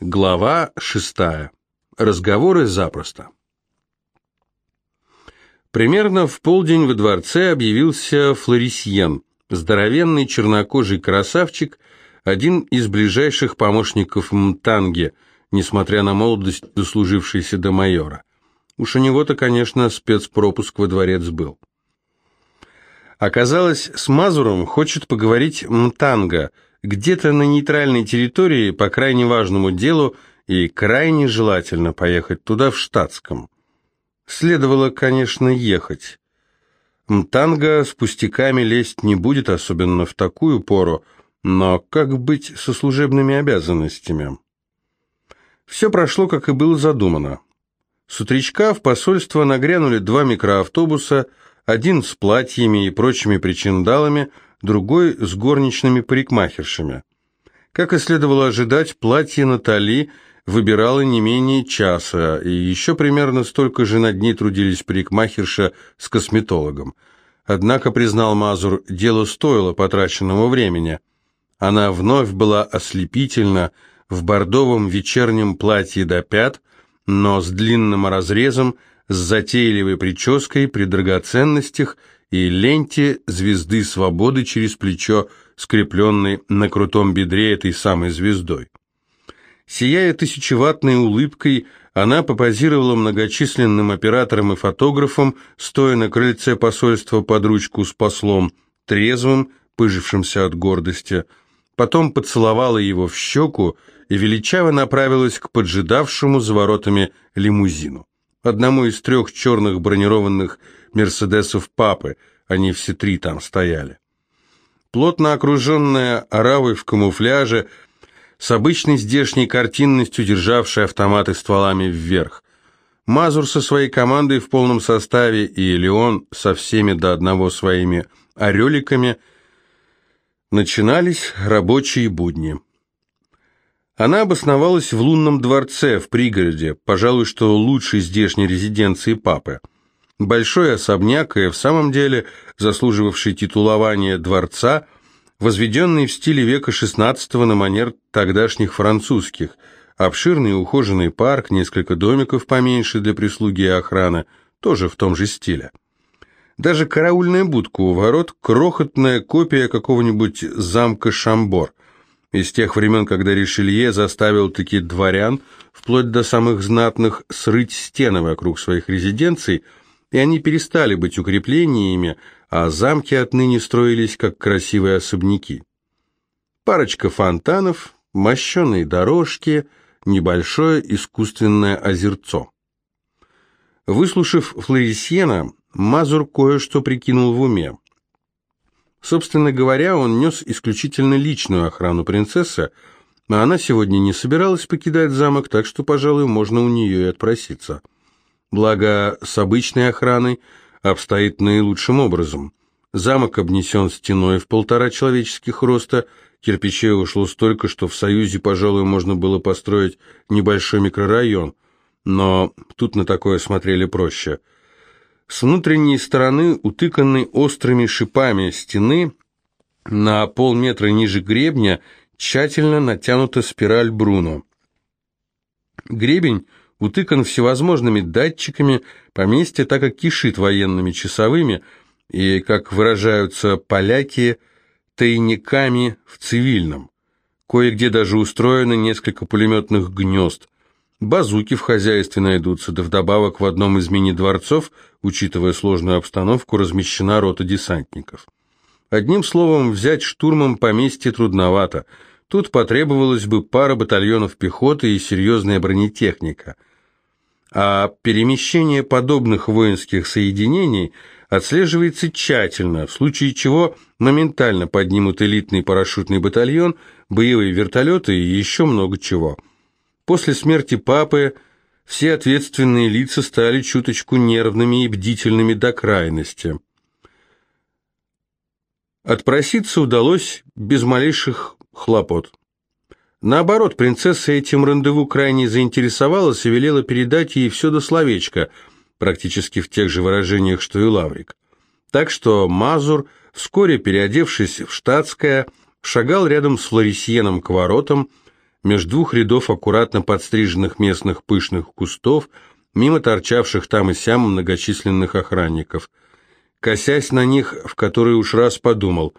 Глава шестая. Разговоры запросто. Примерно в полдень во дворце объявился Флорисьен, здоровенный чернокожий красавчик, один из ближайших помощников Мтанге, несмотря на молодость, дослужившийся до майора. Уж у него-то, конечно, спецпропуск во дворец был. Оказалось, с Мазуром хочет поговорить Мтанга – где-то на нейтральной территории по крайне важному делу и крайне желательно поехать туда в штатском. Следовало, конечно, ехать. Мтанга с пустяками лезть не будет, особенно в такую пору, но как быть со служебными обязанностями? Все прошло, как и было задумано. С утречка в посольство нагрянули два микроавтобуса, один с платьями и прочими причиндалами – другой с горничными парикмахершами. Как и следовало ожидать, платье Натали выбирало не менее часа, и еще примерно столько же над ней трудились парикмахерша с косметологом. Однако, признал Мазур, дело стоило потраченного времени. Она вновь была ослепительна в бордовом вечернем платье до пят, но с длинным разрезом, с затейливой прической при драгоценностях и ленте звезды свободы через плечо, скрепленной на крутом бедре этой самой звездой. Сияя тысячеватной улыбкой, она попозировала многочисленным операторам и фотографам, стоя на крыльце посольства под ручку с послом, трезвым, пыжившимся от гордости, потом поцеловала его в щеку и величаво направилась к поджидавшему за воротами лимузину, одному из трех черных бронированных мерседесов папы, они все три там стояли. Плотно окруженная оравой в камуфляже, с обычной здешней картинностью державшей автоматы стволами вверх. Мазур со своей командой в полном составе и Леон со всеми до одного своими ореликами начинались рабочие будни. Она обосновалась в лунном дворце в пригороде, пожалуй, что лучшей здешней резиденции папы – Большой особняк и в самом деле заслуживавший титулования дворца, возведенный в стиле века XVI на манер тогдашних французских, обширный ухоженный парк, несколько домиков поменьше для прислуги и охраны, тоже в том же стиле. Даже караульная будка у ворот – крохотная копия какого-нибудь замка Шамбор, из тех времен, когда Ришелье заставил таки дворян, вплоть до самых знатных, срыть стены вокруг своих резиденций – и они перестали быть укреплениями, а замки отныне строились как красивые особняки. Парочка фонтанов, мощеные дорожки, небольшое искусственное озерцо. Выслушав Флорисьена, Мазур кое-что прикинул в уме. Собственно говоря, он нес исключительно личную охрану принцессы, а она сегодня не собиралась покидать замок, так что, пожалуй, можно у нее и отпроситься. Благо, с обычной охраной обстоит наилучшим образом. Замок обнесен стеной в полтора человеческих роста, кирпичей ушло столько, что в Союзе, пожалуй, можно было построить небольшой микрорайон, но тут на такое смотрели проще. С внутренней стороны, утыканной острыми шипами стены, на полметра ниже гребня, тщательно натянута спираль Бруно. Гребень – утыкан всевозможными датчиками, поместье так как кишит военными часовыми и, как выражаются поляки, тайниками в цивильном. Кое-где даже устроено несколько пулеметных гнезд. Базуки в хозяйстве найдутся, да вдобавок в одном из мини-дворцов, учитывая сложную обстановку, размещена рота десантников. Одним словом, взять штурмом поместье трудновато. Тут потребовалось бы пара батальонов пехоты и серьезная бронетехника – а перемещение подобных воинских соединений отслеживается тщательно, в случае чего моментально поднимут элитный парашютный батальон, боевые вертолеты и еще много чего. После смерти папы все ответственные лица стали чуточку нервными и бдительными до крайности. Отпроситься удалось без малейших хлопот. Наоборот, принцесса этим рандеву крайне заинтересовалась и велела передать ей все до словечка, практически в тех же выражениях, что и Лаврик. Так что Мазур, вскоре переодевшись в штатское, шагал рядом с Флорисьеном к воротам, между двух рядов аккуратно подстриженных местных пышных кустов, мимо торчавших там и сям многочисленных охранников. Косясь на них, в который уж раз подумал,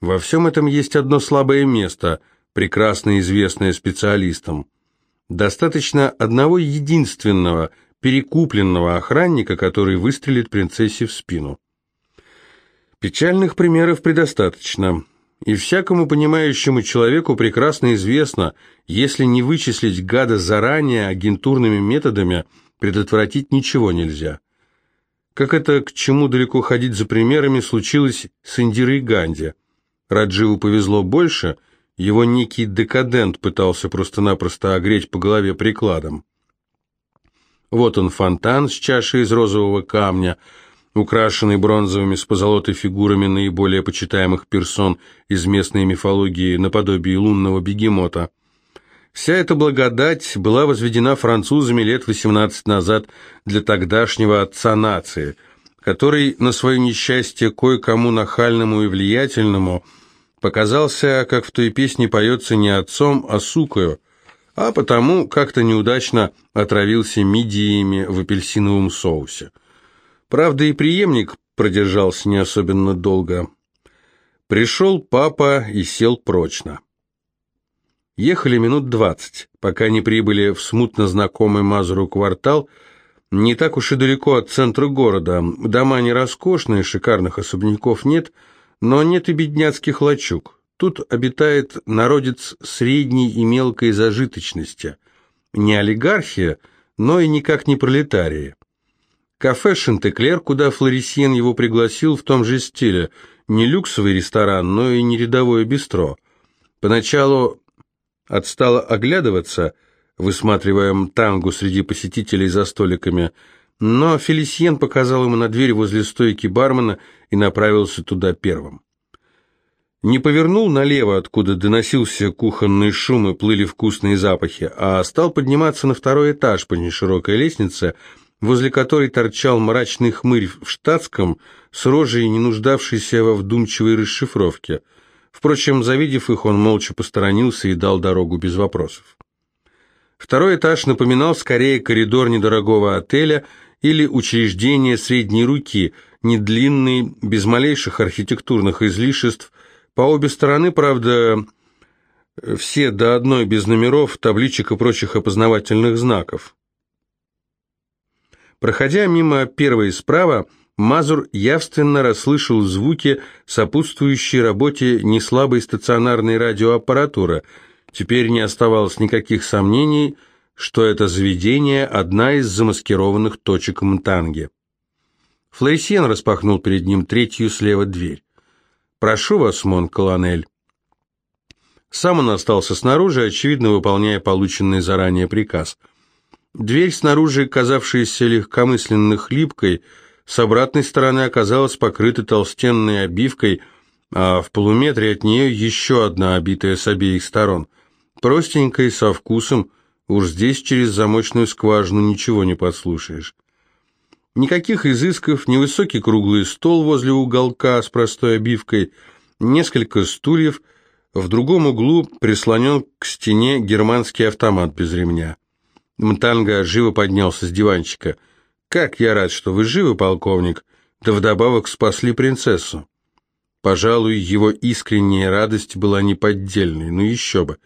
во всем этом есть одно слабое место, прекрасно известное специалистам. Достаточно одного единственного, перекупленного охранника, который выстрелит принцессе в спину. Печальных примеров предостаточно. И всякому понимающему человеку прекрасно известно, если не вычислить гада заранее агентурными методами, предотвратить ничего нельзя. Как это к чему далеко ходить за примерами случилось с Индирой Ганди. Радживу повезло больше, его некий декадент пытался просто-напросто огреть по голове прикладом. Вот он фонтан с чашей из розового камня – украшенный бронзовыми с позолотой фигурами наиболее почитаемых персон из местной мифологии наподобие лунного бегемота. Вся эта благодать была возведена французами лет 18 назад для тогдашнего отца нации, который на свое несчастье кое-кому нахальному и влиятельному показался, как в той песне поется, не отцом, а сукою, а потому как-то неудачно отравился мидиями в апельсиновом соусе. Правда, и преемник продержался не особенно долго. Пришел папа и сел прочно. Ехали минут двадцать, пока не прибыли в смутно знакомый Мазуру квартал, не так уж и далеко от центра города. Дома не роскошные, шикарных особняков нет, но нет и бедняцких лачуг. Тут обитает народец средней и мелкой зажиточности. Не олигархия, но и никак не пролетарии. Кафе «Шантеклер», куда Флорисьен его пригласил в том же стиле. Не люксовый ресторан, но и не рядовое бистро. Поначалу отстала оглядываться, высматривая тангу среди посетителей за столиками, но Фелисьен показал ему на дверь возле стойки бармена и направился туда первым. Не повернул налево, откуда доносился кухонный шум и плыли вкусные запахи, а стал подниматься на второй этаж по неширокой лестнице, возле которой торчал мрачный хмырь в штатском, с рожей, не нуждавшейся во вдумчивой расшифровке. Впрочем, завидев их, он молча посторонился и дал дорогу без вопросов. Второй этаж напоминал скорее коридор недорогого отеля или учреждение средней руки, не длинный, без малейших архитектурных излишеств. По обе стороны, правда, все до одной без номеров, табличек и прочих опознавательных знаков. Проходя мимо первой справа, Мазур явственно расслышал звуки, сопутствующие работе неслабой стационарной радиоаппаратуры. Теперь не оставалось никаких сомнений, что это заведение – одна из замаскированных точек Мтанги. Флейсиен распахнул перед ним третью слева дверь. «Прошу вас, мон колонель». Сам он остался снаружи, очевидно, выполняя полученный заранее приказ – Дверь снаружи, казавшаяся легкомысленно хлипкой, с обратной стороны оказалась покрыта толстенной обивкой, а в полуметре от нее еще одна обитая с обеих сторон. Простенькая, со вкусом, уж здесь через замочную скважину ничего не подслушаешь. Никаких изысков, невысокий круглый стол возле уголка с простой обивкой, несколько стульев, в другом углу прислонен к стене германский автомат без ремня. Мтанга живо поднялся с диванчика. «Как я рад, что вы живы, полковник, да вдобавок спасли принцессу». Пожалуй, его искренняя радость была неподдельной, но еще бы.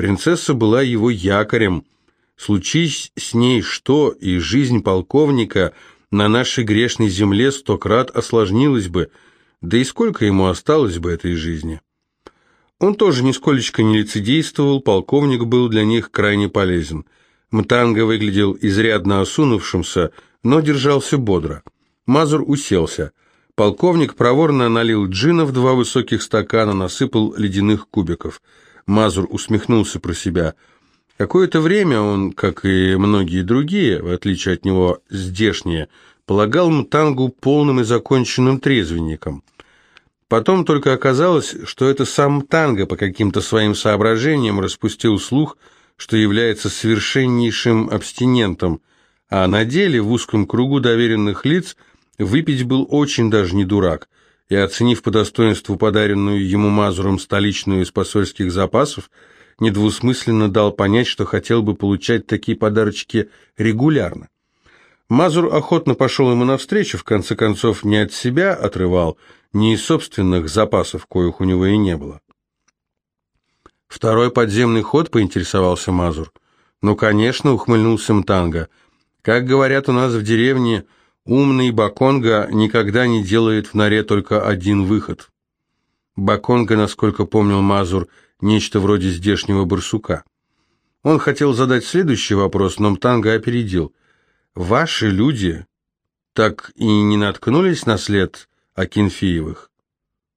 Принцесса была его якорем. Случись с ней что, и жизнь полковника на нашей грешной земле сто крат осложнилась бы, да и сколько ему осталось бы этой жизни. Он тоже нисколечко не лицедействовал, полковник был для них крайне полезен – Мтанга выглядел изрядно осунувшимся, но держался бодро. Мазур уселся. Полковник проворно налил джина в два высоких стакана, насыпал ледяных кубиков. Мазур усмехнулся про себя. Какое-то время он, как и многие другие, в отличие от него здешние, полагал Мтангу полным и законченным трезвенником. Потом только оказалось, что это сам Мтанга по каким-то своим соображениям распустил слух, что является совершеннейшим абстинентом, а на деле в узком кругу доверенных лиц выпить был очень даже не дурак, и, оценив по достоинству подаренную ему Мазуром столичную из посольских запасов, недвусмысленно дал понять, что хотел бы получать такие подарочки регулярно. Мазур охотно пошел ему навстречу, в конце концов не от себя отрывал, не из собственных запасов, коих у него и не было. Второй подземный ход, поинтересовался Мазур. Ну, конечно, ухмыльнулся Мтанга. Как говорят у нас в деревне, умный Баконга никогда не делает в норе только один выход. Баконга, насколько помнил Мазур, нечто вроде здешнего барсука. Он хотел задать следующий вопрос, но Мтанга опередил. «Ваши люди так и не наткнулись на след Акинфеевых?»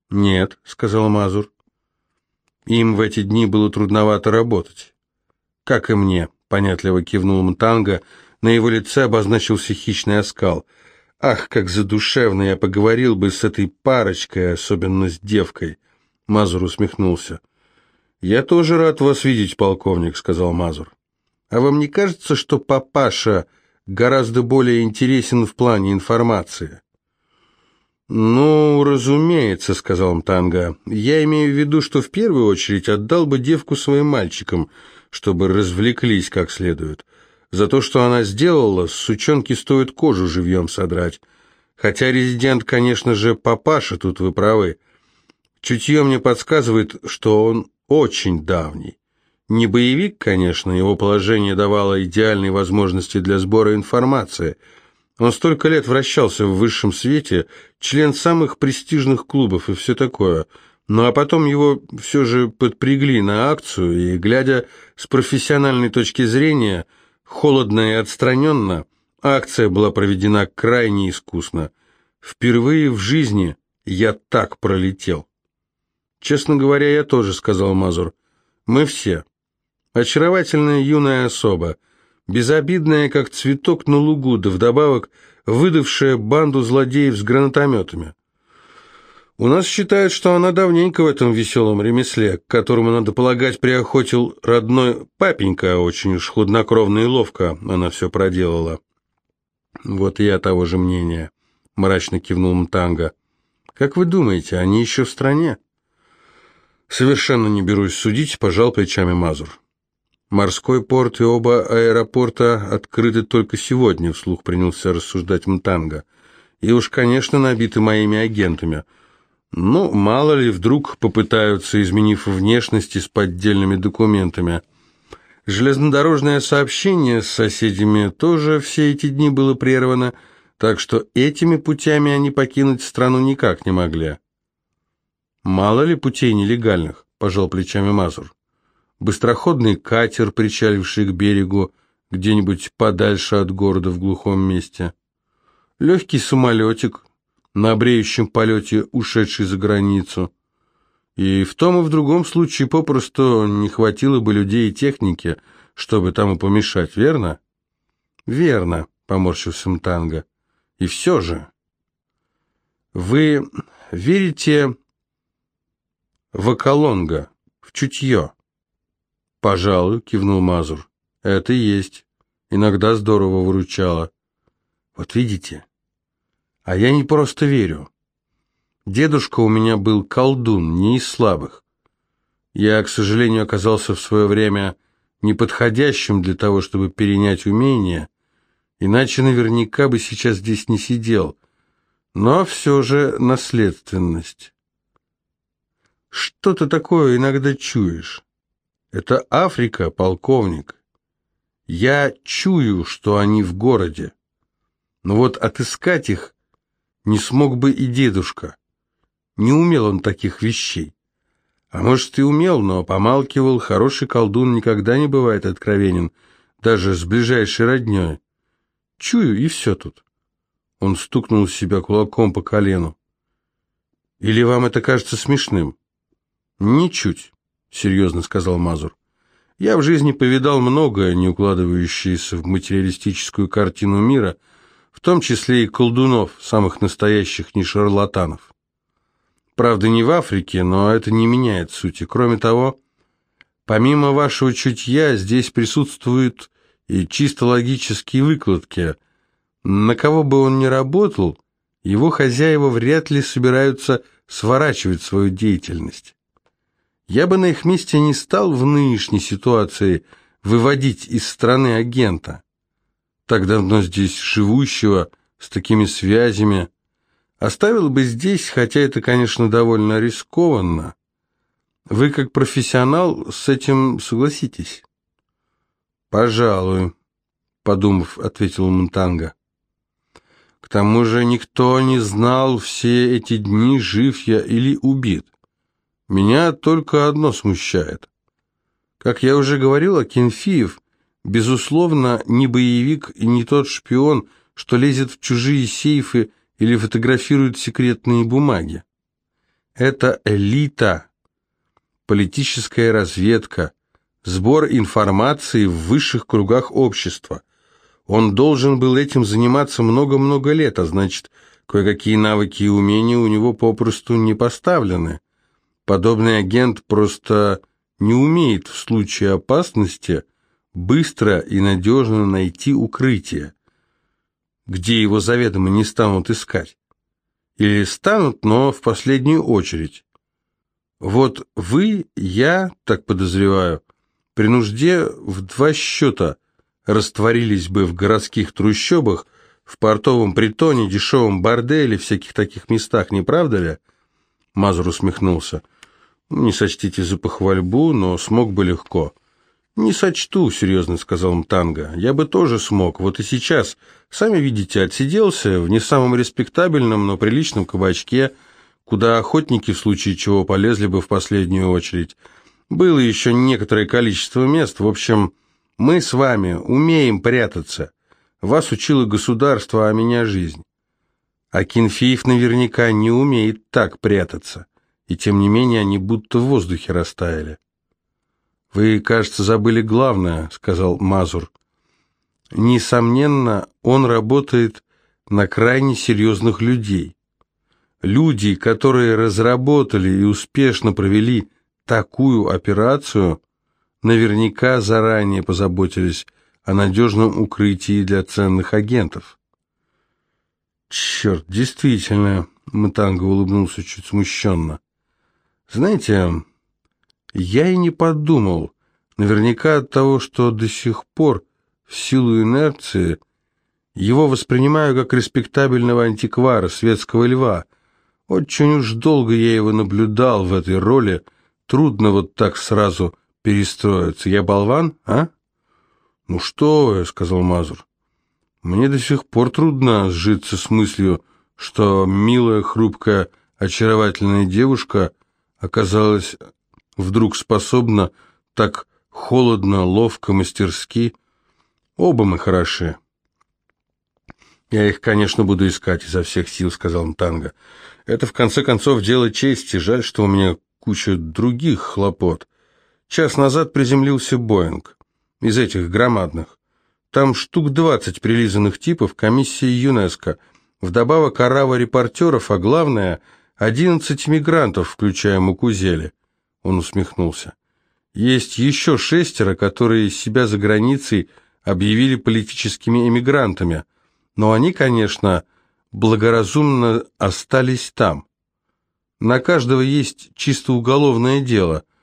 «Нет», — сказал Мазур. Им в эти дни было трудновато работать. «Как и мне», — понятливо кивнул Мтанга, на его лице обозначился хищный оскал. «Ах, как задушевно я поговорил бы с этой парочкой, особенно с девкой!» Мазур усмехнулся. «Я тоже рад вас видеть, полковник», — сказал Мазур. «А вам не кажется, что папаша гораздо более интересен в плане информации?» «Ну, разумеется», — сказал Мтанга. «Я имею в виду, что в первую очередь отдал бы девку своим мальчикам, чтобы развлеклись как следует. За то, что она сделала, с сучонки стоит кожу живьем содрать. Хотя резидент, конечно же, папаша, тут вы правы. Чутье мне подсказывает, что он очень давний. Не боевик, конечно, его положение давало идеальные возможности для сбора информации — он столько лет вращался в высшем свете, член самых престижных клубов и все такое. Ну а потом его все же подпрягли на акцию, и, глядя с профессиональной точки зрения, холодно и отстраненно, акция была проведена крайне искусно. Впервые в жизни я так пролетел. Честно говоря, я тоже, сказал Мазур. Мы все. Очаровательная юная особа — безобидная, как цветок на лугу, да вдобавок выдавшая банду злодеев с гранатометами. У нас считают, что она давненько в этом веселом ремесле, к которому, надо полагать, приохотил родной папенька, очень уж хладнокровно и ловко она все проделала. Вот я того же мнения, мрачно кивнул Мтанга. Как вы думаете, они еще в стране? Совершенно не берусь судить, пожал плечами Мазур. Морской порт и оба аэропорта открыты только сегодня, вслух принялся рассуждать Мтанга. И уж, конечно, набиты моими агентами. Ну, мало ли, вдруг попытаются, изменив внешность и с поддельными документами. Железнодорожное сообщение с соседями тоже все эти дни было прервано, так что этими путями они покинуть страну никак не могли. «Мало ли путей нелегальных», – пожал плечами Мазур быстроходный катер, причаливший к берегу, где-нибудь подальше от города в глухом месте, легкий самолетик, на бреющем полете ушедший за границу. И в том и в другом случае попросту не хватило бы людей и техники, чтобы тому помешать, верно? Верно, поморщился Мтанга. И все же... Вы верите в Акалонга, в чутье? «Пожалуй», — кивнул Мазур. «Это и есть. Иногда здорово выручало». «Вот видите? А я не просто верю. Дедушка у меня был колдун, не из слабых. Я, к сожалению, оказался в свое время неподходящим для того, чтобы перенять умения, иначе наверняка бы сейчас здесь не сидел. Но все же наследственность. Что-то такое иногда чуешь. Это Африка, полковник. Я чую, что они в городе. Но вот отыскать их не смог бы и дедушка. Не умел он таких вещей. А может, и умел, но помалкивал. Хороший колдун никогда не бывает откровенен, даже с ближайшей родней. Чую, и все тут. Он стукнул себя кулаком по колену. Или вам это кажется смешным? Ничуть серьезно сказал Мазур. Я в жизни повидал многое, не укладывающееся в материалистическую картину мира, в том числе и колдунов, самых настоящих, не шарлатанов. Правда, не в Африке, но это не меняет сути. Кроме того, помимо вашего чутья, здесь присутствуют и чисто логические выкладки. На кого бы он ни работал, его хозяева вряд ли собираются сворачивать свою деятельность. Я бы на их месте не стал в нынешней ситуации выводить из страны агента. Так давно здесь живущего, с такими связями. Оставил бы здесь, хотя это, конечно, довольно рискованно. Вы, как профессионал, с этим согласитесь? Пожалуй, подумав, ответил Монтанга. К тому же никто не знал все эти дни, жив я или убит. Меня только одно смущает. Как я уже говорил, Акинфиев, безусловно, не боевик и не тот шпион, что лезет в чужие сейфы или фотографирует секретные бумаги. Это элита, политическая разведка, сбор информации в высших кругах общества – он должен был этим заниматься много-много лет, а значит, кое-какие навыки и умения у него попросту не поставлены. Подобный агент просто не умеет в случае опасности быстро и надежно найти укрытие, где его заведомо не станут искать. Или станут, но в последнюю очередь. Вот вы, я, так подозреваю, при нужде в два счета – растворились бы в городских трущобах, в портовом притоне, дешевом борделе, всяких таких местах, не правда ли?» Мазур усмехнулся. «Не сочтите за похвальбу, но смог бы легко». «Не сочту», — серьезно сказал Мтанга. «Я бы тоже смог. Вот и сейчас. Сами видите, отсиделся в не самом респектабельном, но приличном кабачке, куда охотники в случае чего полезли бы в последнюю очередь. Было еще некоторое количество мест. В общем, мы с вами умеем прятаться. Вас учило государство, а меня жизнь. А Кенфеев наверняка не умеет так прятаться. И тем не менее они будто в воздухе растаяли. «Вы, кажется, забыли главное», — сказал Мазур. «Несомненно, он работает на крайне серьезных людей. Люди, которые разработали и успешно провели такую операцию, наверняка заранее позаботились о надежном укрытии для ценных агентов. «Черт, действительно», — Матанго улыбнулся чуть смущенно. «Знаете, я и не подумал, наверняка от того, что до сих пор, в силу инерции, его воспринимаю как респектабельного антиквара, светского льва. Очень уж долго я его наблюдал в этой роли, трудно вот так сразу перестроиться. Я болван, а? Ну что сказал Мазур. Мне до сих пор трудно сжиться с мыслью, что милая, хрупкая, очаровательная девушка оказалась вдруг способна так холодно, ловко, мастерски. Оба мы хороши. Я их, конечно, буду искать изо всех сил, сказал Мтанга. Это, в конце концов, дело чести. Жаль, что у меня куча других хлопот. Час назад приземлился Боинг. Из этих громадных. Там штук двадцать прилизанных типов комиссии ЮНЕСКО. Вдобавок орава репортеров, а главное, одиннадцать мигрантов, включая Мукузели. Он усмехнулся. Есть еще шестеро, которые себя за границей объявили политическими эмигрантами. Но они, конечно, благоразумно остались там. На каждого есть чисто уголовное дело –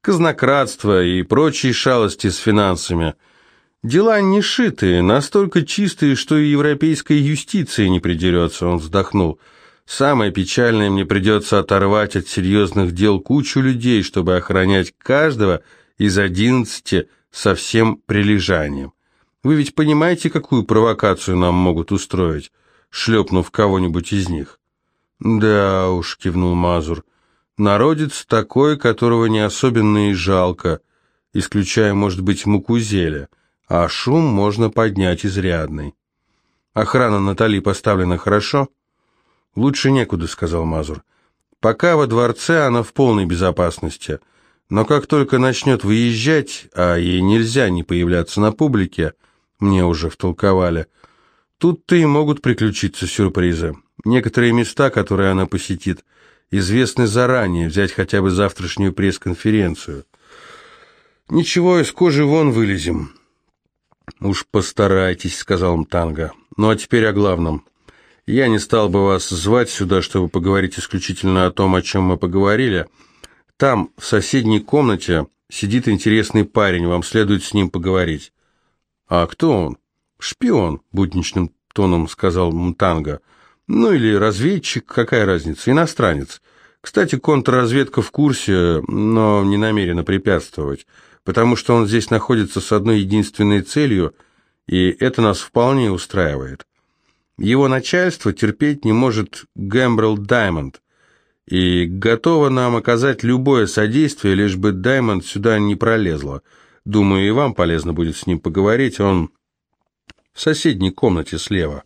казнократство и прочие шалости с финансами. Дела не шитые, настолько чистые, что и европейской юстиции не придерется, он вздохнул. Самое печальное, мне придется оторвать от серьезных дел кучу людей, чтобы охранять каждого из одиннадцати со всем прилежанием. Вы ведь понимаете, какую провокацию нам могут устроить, шлепнув кого-нибудь из них? Да уж, кивнул Мазур, — Народец такой, которого не особенно и жалко, исключая, может быть, Мукузеля, а шум можно поднять изрядный. Охрана Натали поставлена хорошо? Лучше некуда, сказал Мазур. Пока во дворце она в полной безопасности, но как только начнет выезжать, а ей нельзя не появляться на публике, мне уже втолковали, тут-то и могут приключиться сюрпризы. Некоторые места, которые она посетит, известны заранее, взять хотя бы завтрашнюю пресс-конференцию. Ничего, из кожи вон вылезем. Уж постарайтесь, сказал Мтанга. Ну а теперь о главном. Я не стал бы вас звать сюда, чтобы поговорить исключительно о том, о чем мы поговорили. Там, в соседней комнате, сидит интересный парень, вам следует с ним поговорить». «А кто он?» «Шпион», — будничным тоном сказал Мтанга. «Ну или разведчик, какая разница, иностранец. Кстати, контрразведка в курсе, но не намерена препятствовать, потому что он здесь находится с одной единственной целью, и это нас вполне устраивает. Его начальство терпеть не может Гэмбрелл Даймонд, и готово нам оказать любое содействие, лишь бы Даймонд сюда не пролезла. Думаю, и вам полезно будет с ним поговорить, он в соседней комнате слева».